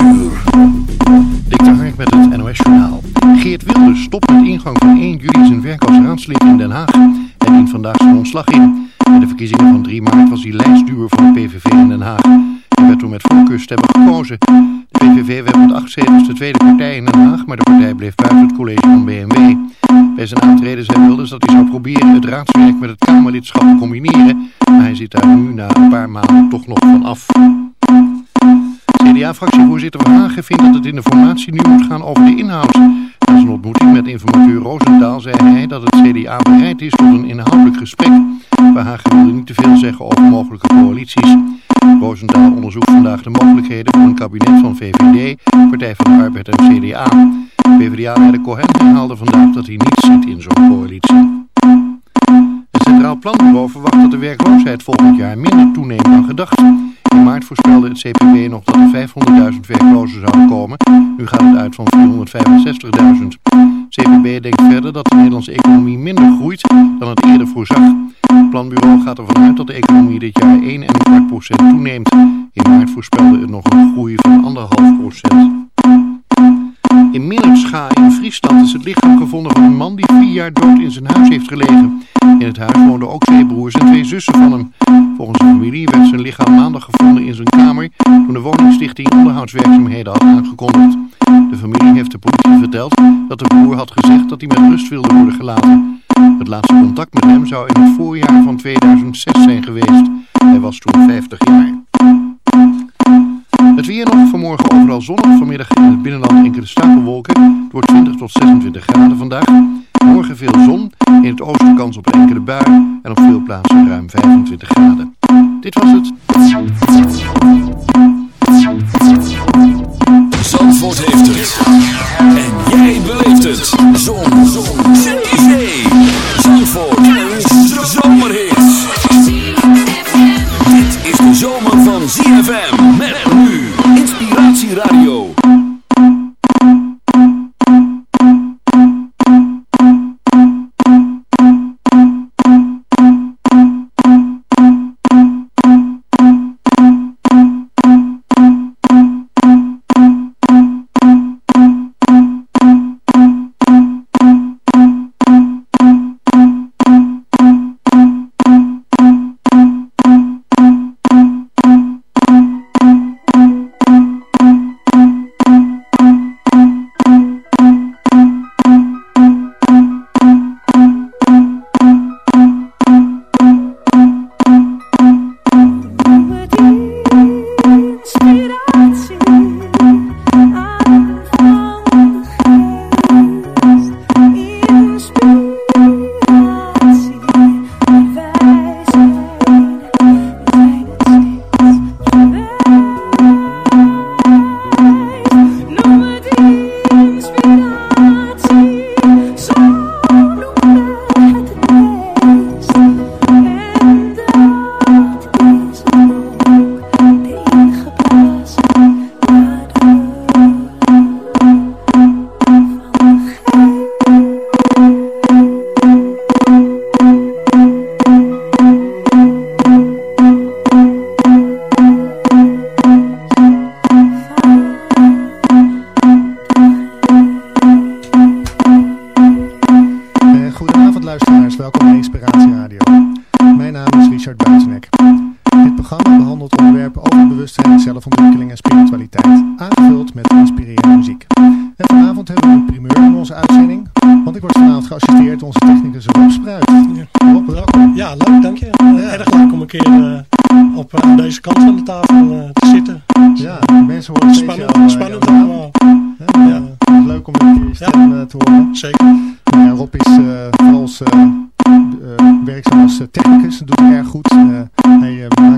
uur. Dik Hark met het NOS Journaal. Geert Wilders stopt met ingang van 1 juli zijn werk als raadslid in Den Haag. Hij dient vandaag zijn ontslag in. Bij de verkiezingen van 3 maart was hij lijstduur van de PVV in Den Haag. Hij werd toen met voorkeurstemmen gekozen. De PVV werd met acht zetels de tweede partij in Den Haag, maar de partij bleef buiten het college van BMW. Bij zijn aantreden zei Wilders dat hij zou proberen het raadswerk met het Kamerlidschap te combineren, maar hij zit daar nu na een paar maanden toch nog van af. CDA-fractievoorzitter Van Hagen vindt dat het in de formatie nu moet gaan over de inhoud. Na zijn ontmoeting met informateur Roosentaal zei hij dat het CDA bereid is tot een inhoudelijk gesprek. Van Hagen wilde niet te veel zeggen over mogelijke coalities. Roosentaal onderzoekt vandaag de mogelijkheden voor een kabinet van VVD, Partij van de Arbeid en CDA. PvdA-leider Cohen herhaalde vandaag dat hij niet ziet in zo'n coalitie. Het Centraal Planbureau verwacht dat de werkloosheid volgend jaar minder toeneemt dan gedacht. Voorspelde het CPB nog dat er 500.000 werklozen zouden komen. Nu gaat het uit van 465.000. CPB denkt verder dat de Nederlandse economie minder groeit dan het eerder voorzag. Het planbureau gaat ervan uit dat de economie dit jaar 1,25 procent toeneemt. In maart voorspelde het nog een groei van 1,5 procent. In Minnerscha in Friesland is het lichaam gevonden van een man die vier jaar dood in zijn huis heeft gelegen. In het huis woonden ook twee broers en twee zussen van hem. Volgens de familie werd zijn lichaam maandag gevonden in zijn kamer toen de woningstichting onderhoudswerkzaamheden had aangekondigd. De familie heeft de politie verteld dat de broer had gezegd dat hij met rust wilde worden gelaten. Het laatste contact met hem zou in het voorjaar van 2006 zijn geweest. Hij was toen 50 jaar. Het weer nog vanmorgen overal zonnig. Vanmiddag in het binnenland enkele stapelwolken. Het wordt 20 tot 26 graden vandaag. Morgen veel zon. In het oosten kans op enkele bui. En op veel plaatsen ruim 25 graden. Dit was het. Zandvoort heeft het. En jij beleeft het. Zon. Zon. Zee. Zee. Zandvoort. Een zomerhit. Dit is de zomer van ZFM. Met nu.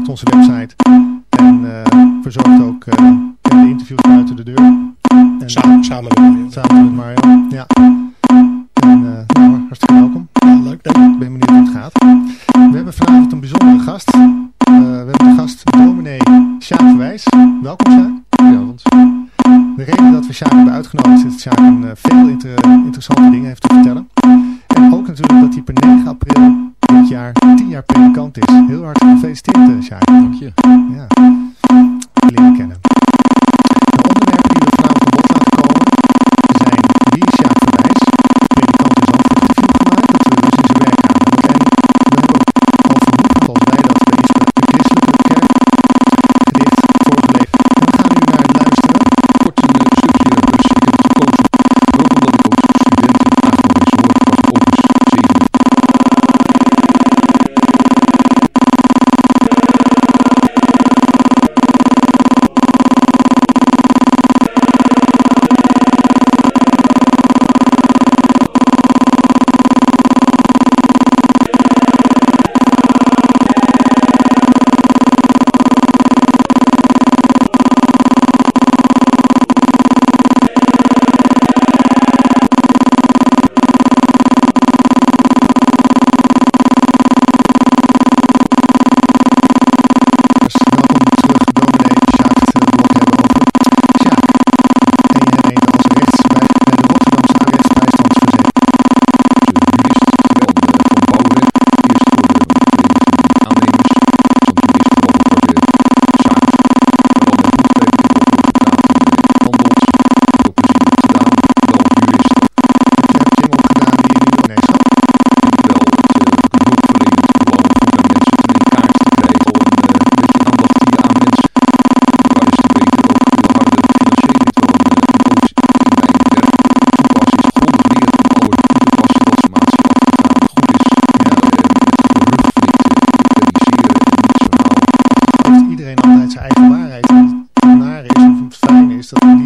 Maakt onze website. En verzorgt ook de interviews buiten de deur. En, samen, samen met Mario. Samen met Mario, ja.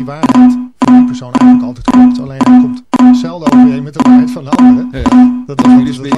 waarheid van die persoon eigenlijk altijd klopt. Alleen hij komt zelden overeen met de waarheid van de anderen. Dat is dus weer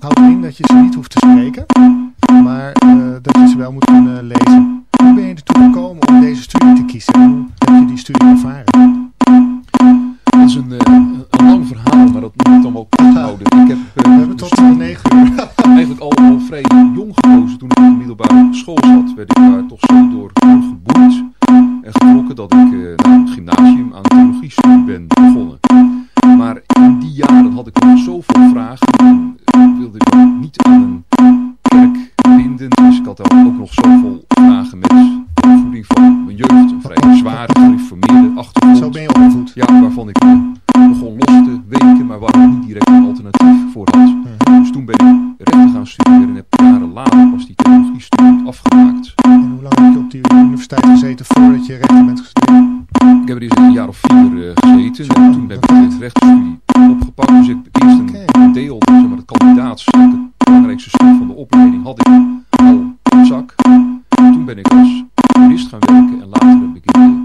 houdt in dat je ze niet hoeft te spreken, maar eh, dat je ze wel moet kunnen lezen. Marke erleichtert beginnt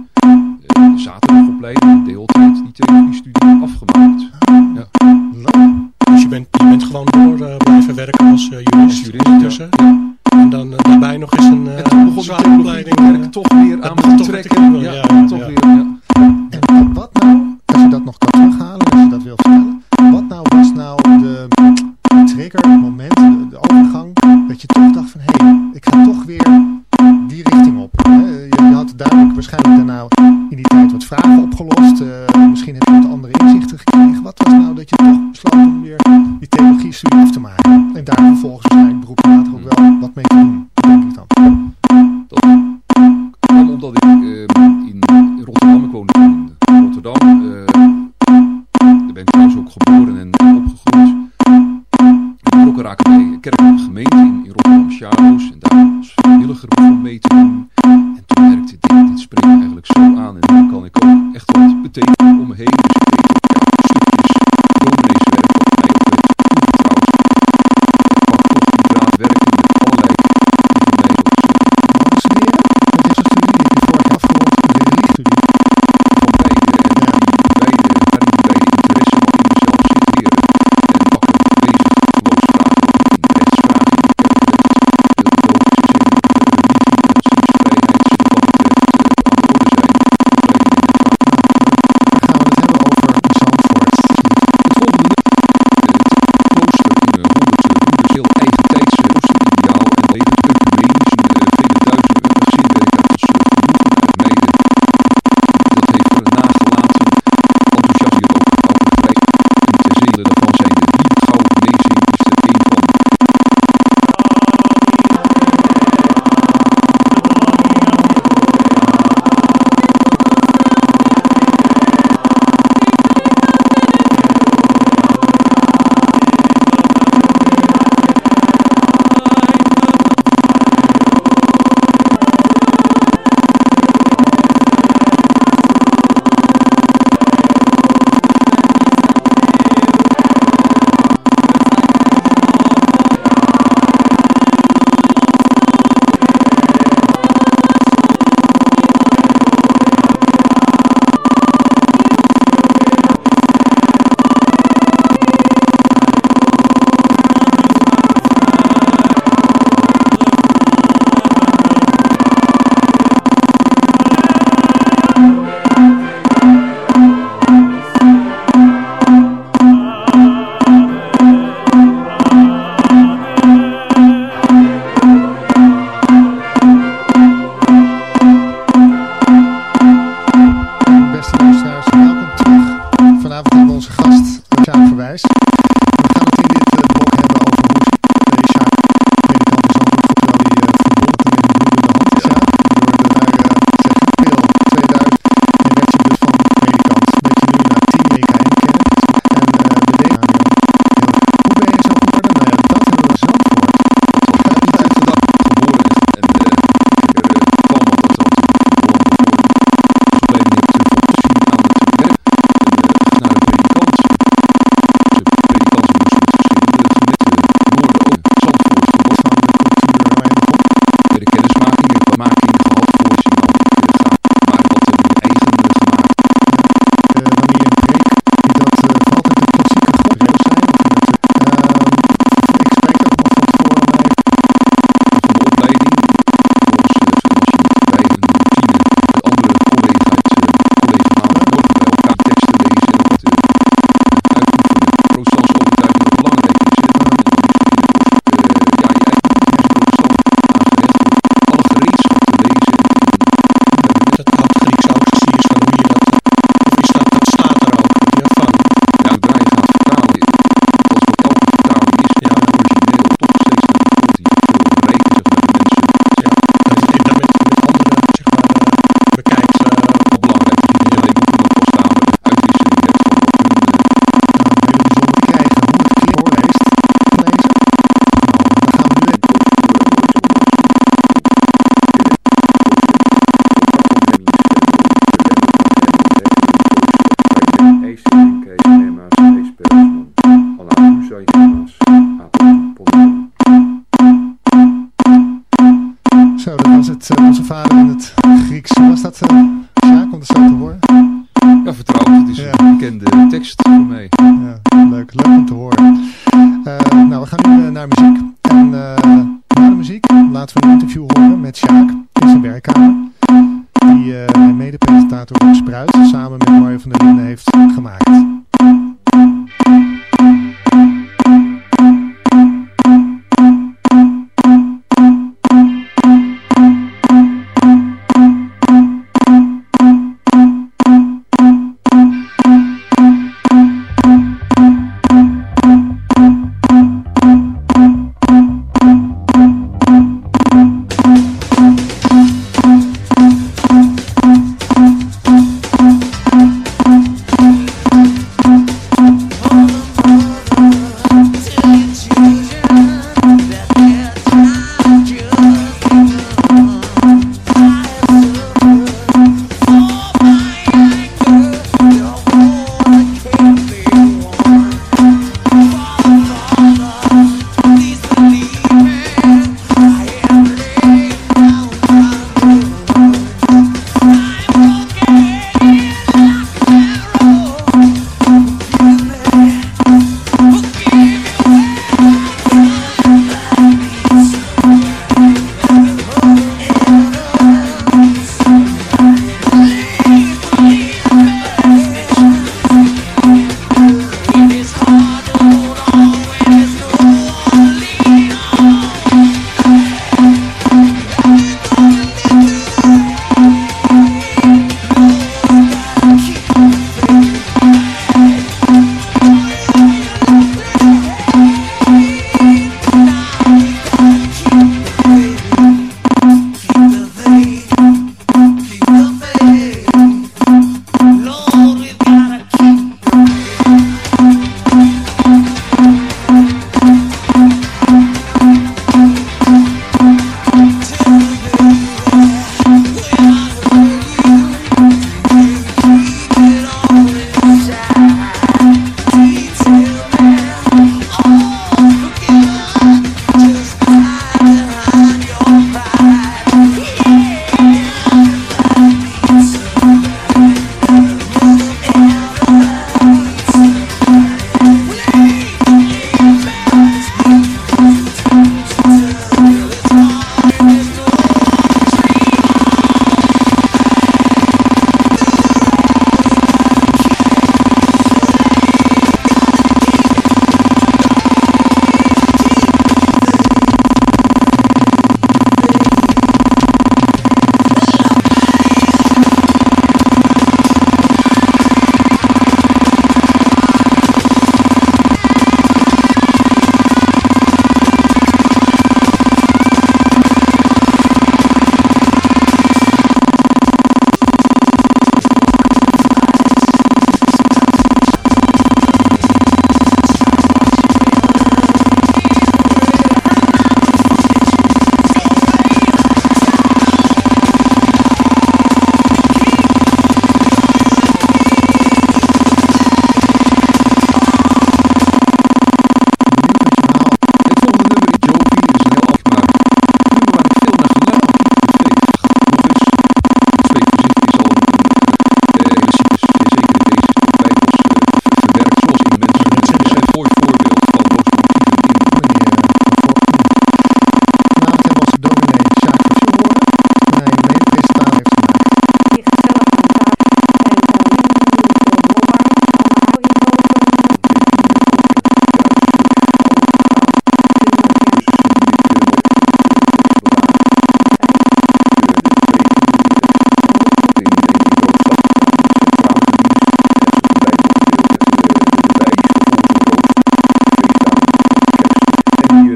de la France.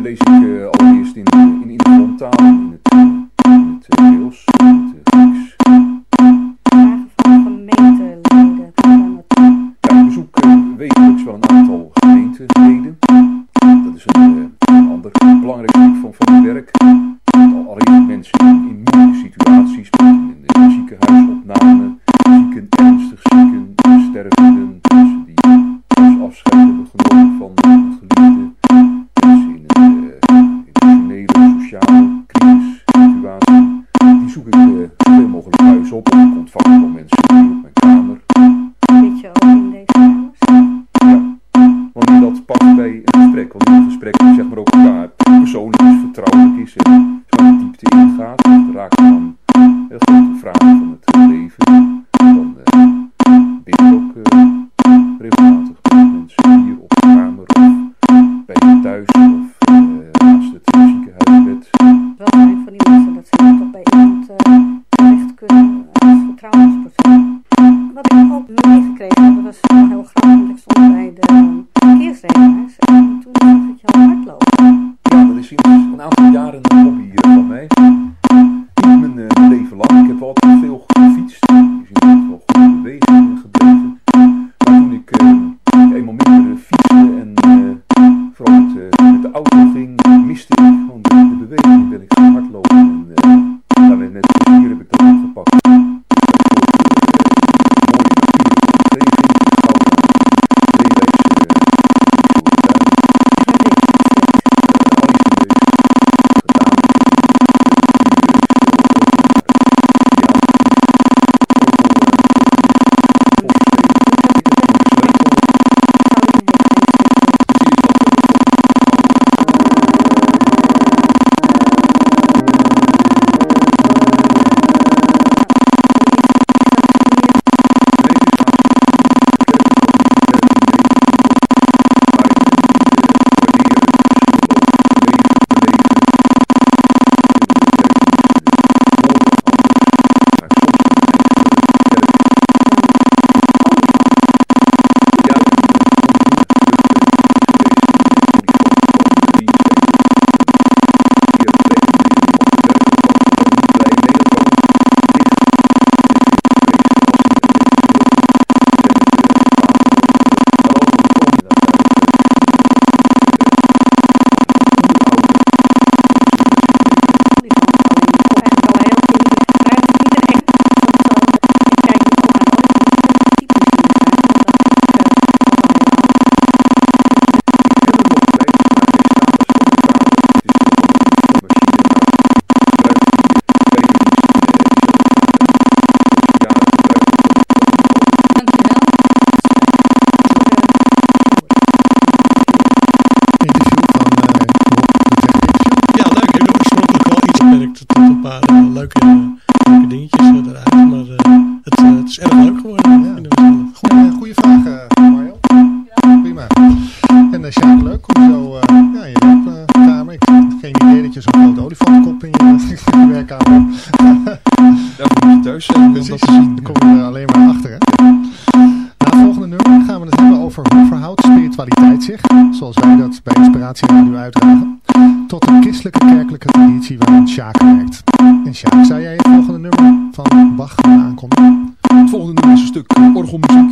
lees ik eh, allereerst in, in, in de frontaal, in het, in het Deels. werkte tot een paar eh, eh, leuke, dingetjes eh, eruit. Maar het, het, is erg leuk geworden. Ja. Goeie, goeie vraag, Mario. Prima. En is Sjaak, leuk. Hoezo, ja, je werkkamer. Ik heb geen idee dat je zo'n grote olifantkop in je, werk je werkkamer hebt. Daar moet je thuis zijn. Precies, daar kom je er alleen maar achter. Hè? Na volgende nummer gaan we het hebben over hoe verhoudt spiritualiteit zich, zoals wij dat bij Inspiratie nu uitdragen tot de christelijke kerkelijke traditie waarin Sjaak werkt. En Sjaak, zei jij het volgende nummer van Bach aankomt. Het volgende nummer is een stuk orgelmuziek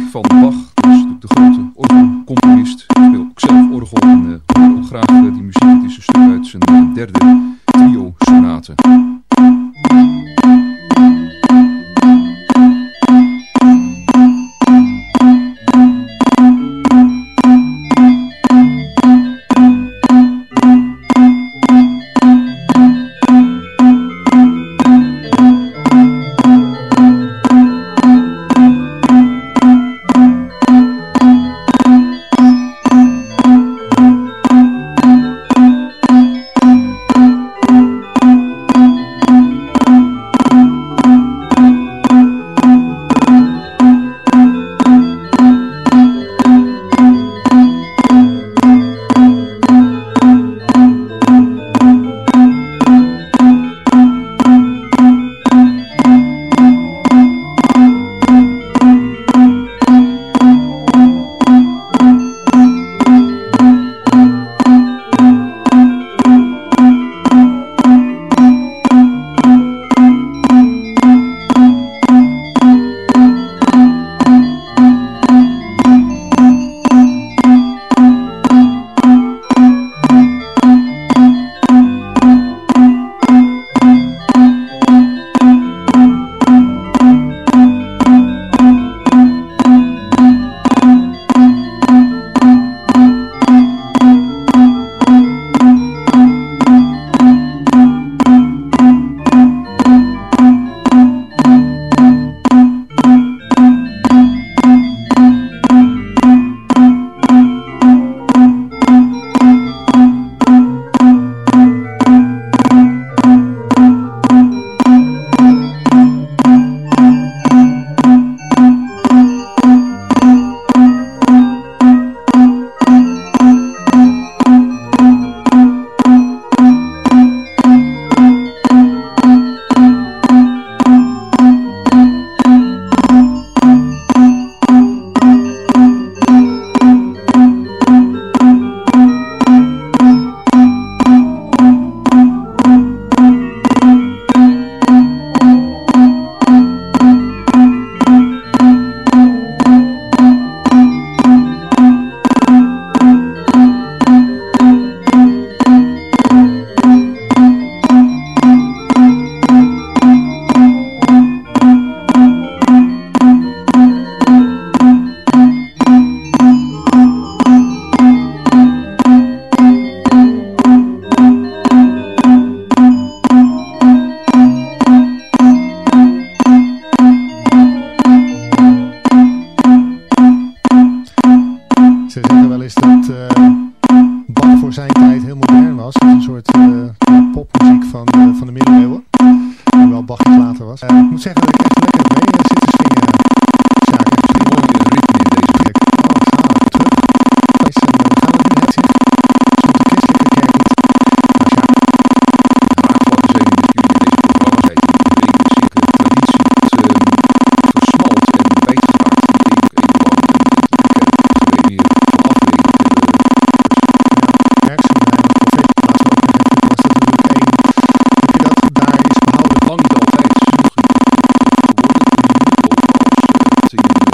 actually.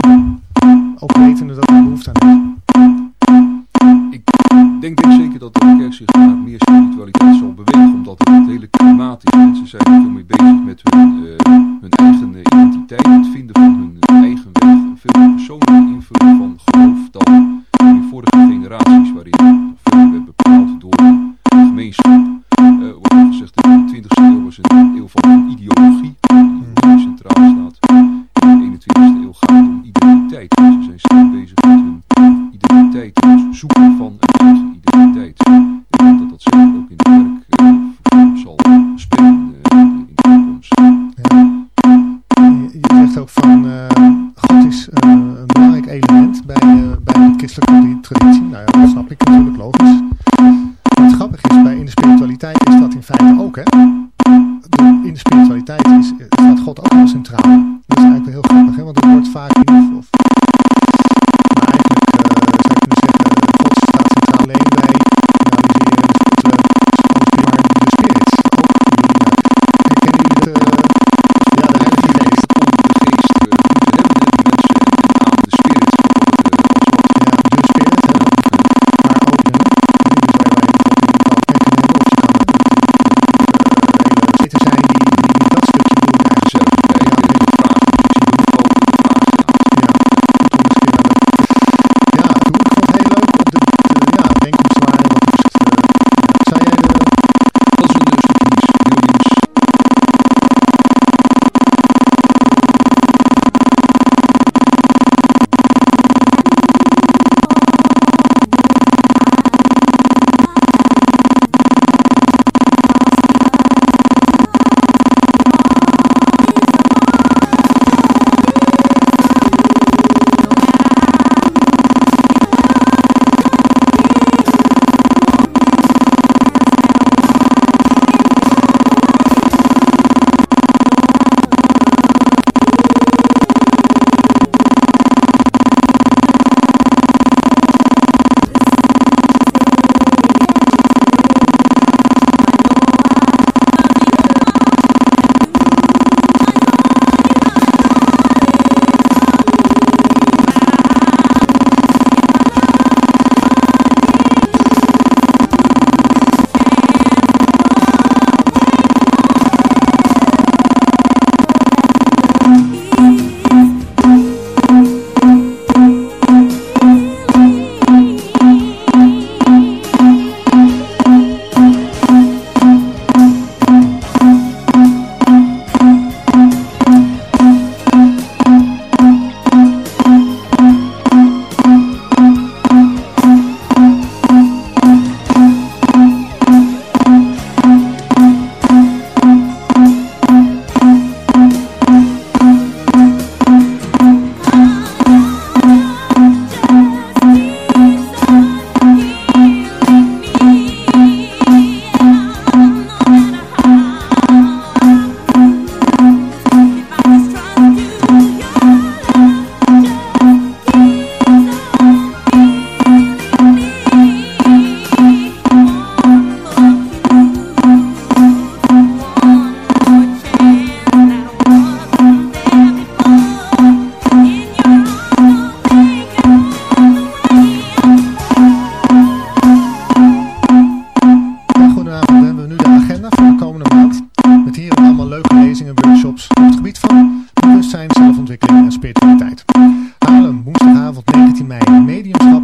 zien. Ook wetende dat er behoefte aan is. Ik denk, denk zeker dat de kerk zich naar meer spiritualiteit zal bewegen. Omdat het, hele klimaat is. Mensen zijn veel meer bezig met hun, eh, hun eigen eh, identiteit. Het vinden van hun eigen weg. Een veel persoonlijke invulling van geloof dan in vorige generaties waarin leuke lezingen en workshops op het gebied van bewustzijn, zelfontwikkeling en spiritualiteit. Haarlem, woensdagavond 19 mei, mediumschap